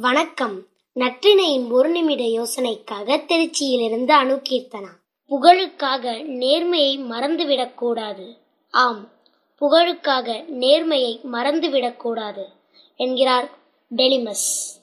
வணக்கம். நற்றினையின் ஒரு நிமிட யோசனைக்காக திருச்சியிலிருந்து அணுகீர்த்தனா புகழுக்காக நேர்மையை மறந்துவிடக்கூடாது ஆம் புகழுக்காக நேர்மையை மறந்துவிடக்கூடாது என்கிறார் டெலிமஸ்.